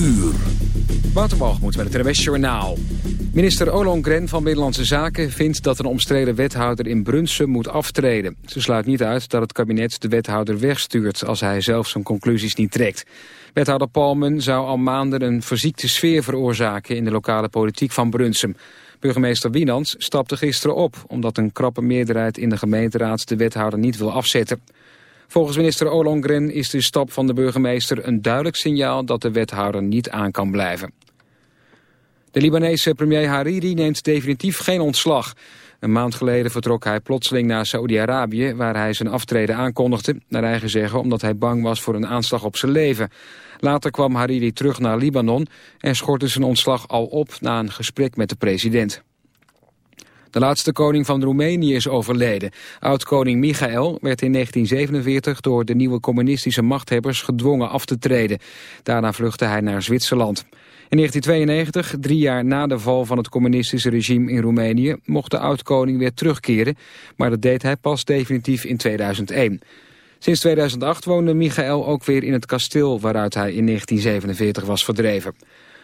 uur. Waterbalgemoed met het RWS Journaal. Minister Ollongren van Binnenlandse Zaken vindt dat een omstreden wethouder in Brunsum moet aftreden. Ze sluit niet uit dat het kabinet de wethouder wegstuurt als hij zelf zijn conclusies niet trekt. Wethouder Palmen zou al maanden een verziekte sfeer veroorzaken in de lokale politiek van Brunsum. Burgemeester Wienans stapte gisteren op omdat een krappe meerderheid in de gemeenteraad de wethouder niet wil afzetten. Volgens minister Ollongren is de stap van de burgemeester een duidelijk signaal dat de wethouder niet aan kan blijven. De Libanese premier Hariri neemt definitief geen ontslag. Een maand geleden vertrok hij plotseling naar Saoedi-Arabië... waar hij zijn aftreden aankondigde, naar eigen zeggen... omdat hij bang was voor een aanslag op zijn leven. Later kwam Hariri terug naar Libanon... en schortte zijn ontslag al op na een gesprek met de president. De laatste koning van Roemenië is overleden. Oud-koning Michael werd in 1947 door de nieuwe communistische machthebbers gedwongen af te treden. Daarna vluchtte hij naar Zwitserland. In 1992, drie jaar na de val van het communistische regime in Roemenië, mocht de oud-koning weer terugkeren, maar dat deed hij pas definitief in 2001. Sinds 2008 woonde Michael ook weer in het kasteel waaruit hij in 1947 was verdreven.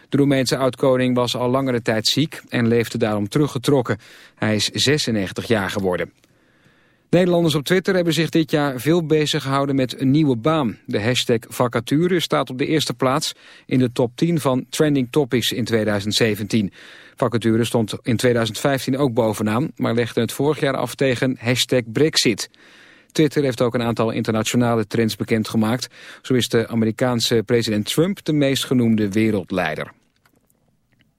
De Roemeense oud-koning was al langere tijd ziek en leefde daarom teruggetrokken. Hij is 96 jaar geworden. Nederlanders op Twitter hebben zich dit jaar veel bezig gehouden met een nieuwe baan. De hashtag vacature staat op de eerste plaats in de top 10 van trending topics in 2017. Vacature stond in 2015 ook bovenaan, maar legde het vorig jaar af tegen hashtag Brexit. Twitter heeft ook een aantal internationale trends bekendgemaakt. Zo is de Amerikaanse president Trump de meest genoemde wereldleider.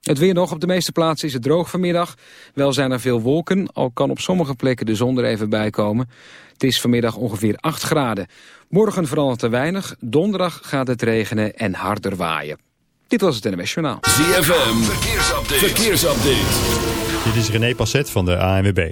Het weer nog. Op de meeste plaatsen is het droog vanmiddag. Wel zijn er veel wolken, al kan op sommige plekken de zon er even bij komen. Het is vanmiddag ongeveer 8 graden. Morgen verandert er weinig. Donderdag gaat het regenen en harder waaien. Dit was het NMS Journaal. ZFM, verkeersupdate. verkeersupdate. Dit is René Passet van de ANWB.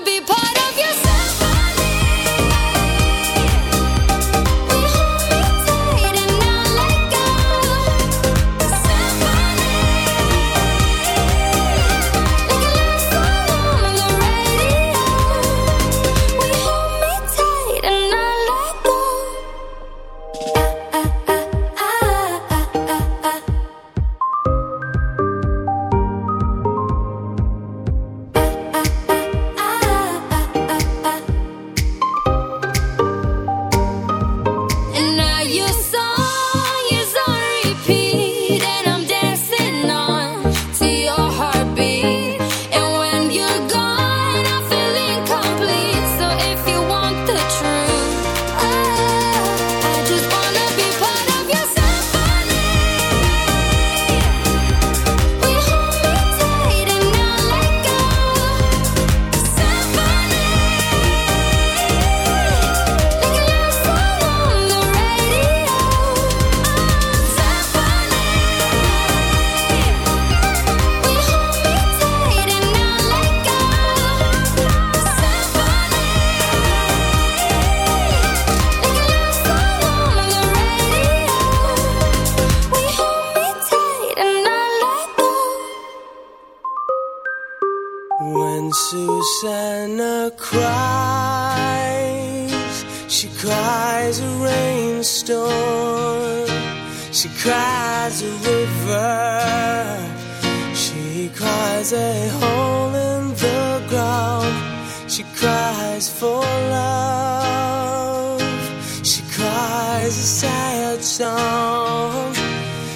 be part of yourself.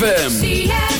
ZFM.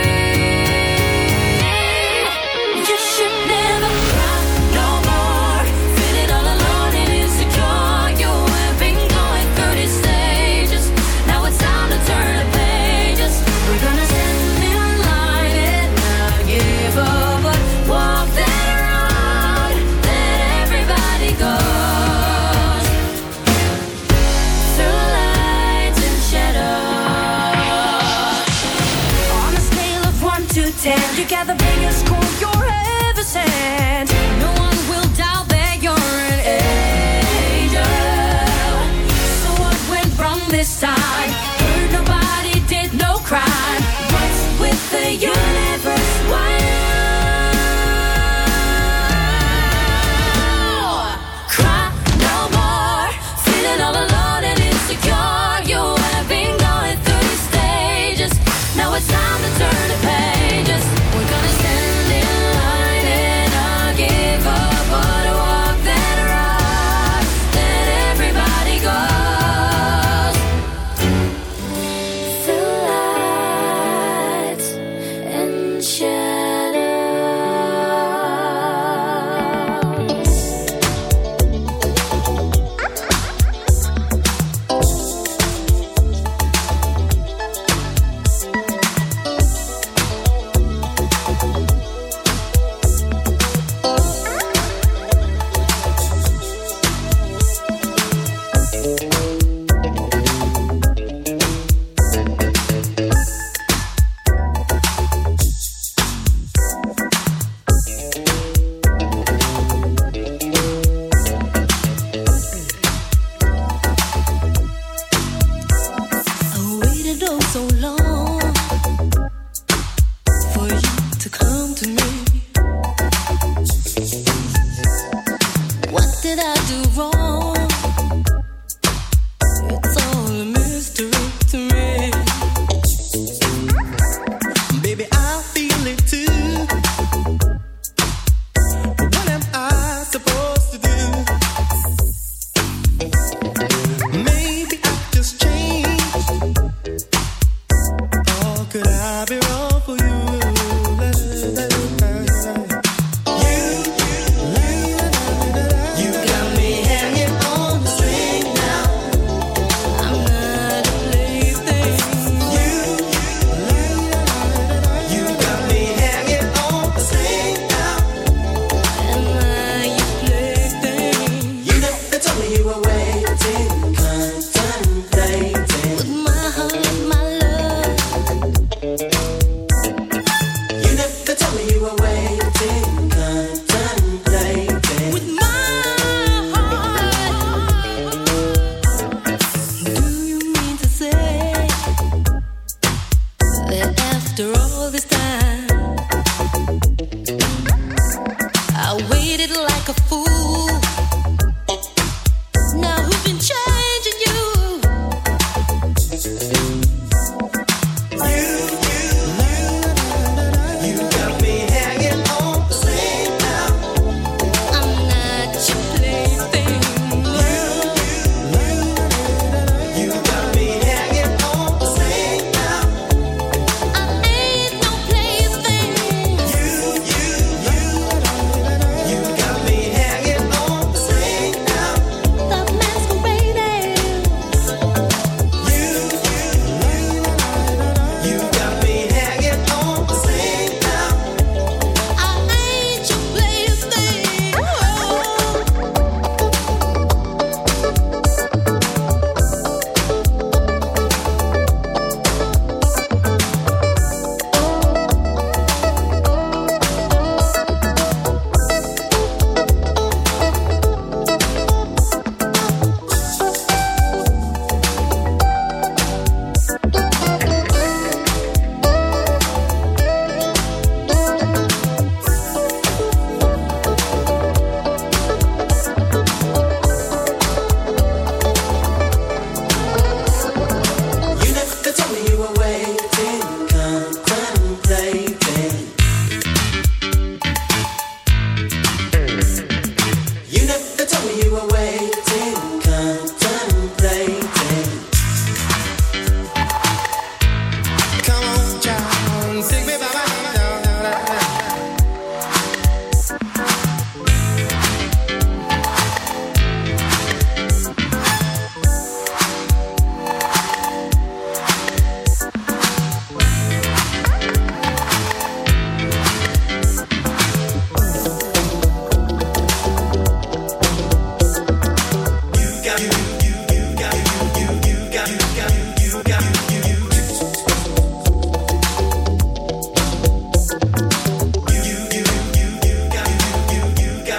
at the biggest school you're ever seen.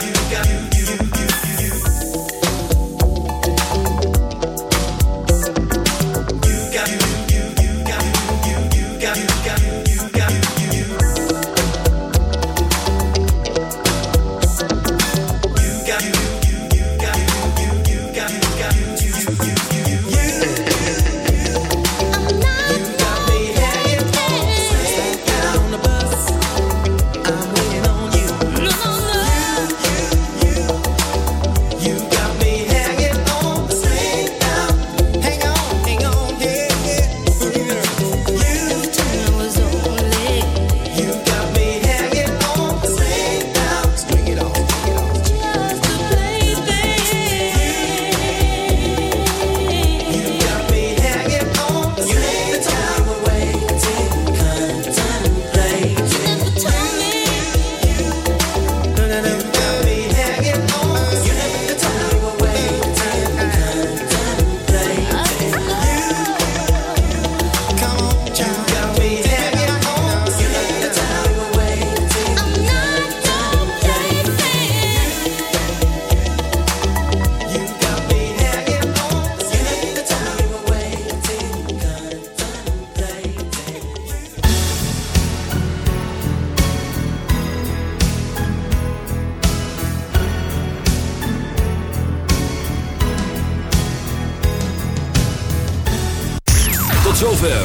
Tot